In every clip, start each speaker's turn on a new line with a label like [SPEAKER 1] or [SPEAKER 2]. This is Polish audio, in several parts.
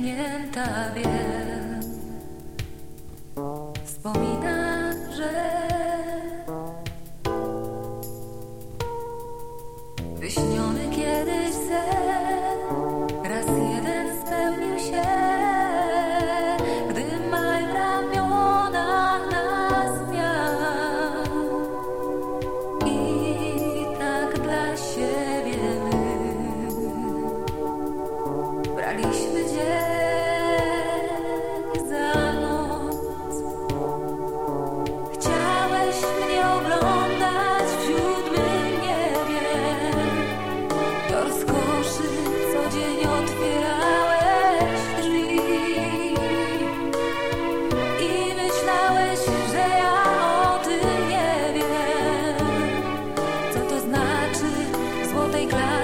[SPEAKER 1] uśmiechnięta wiem Wspomina, że Wyśniony kiedyś sen Raz jeden spełnił się. Gdy maj w ramionach nas miał I tak dla siebie my Braliśmy plexiglas.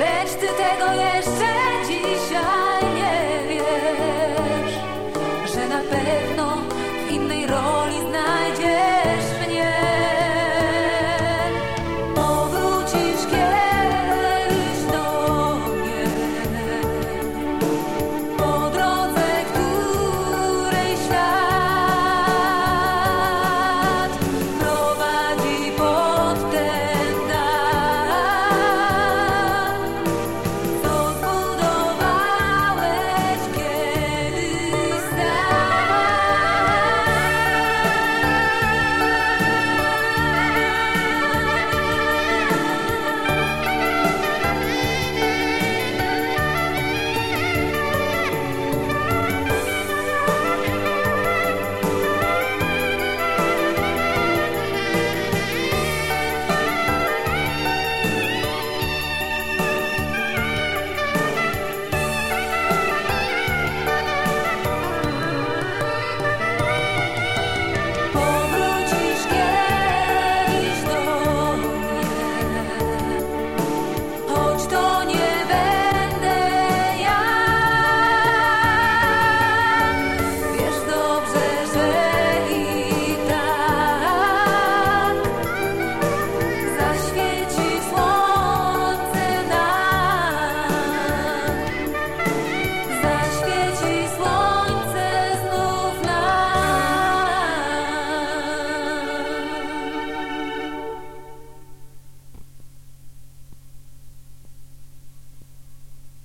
[SPEAKER 1] Lecz ty tego jeszcze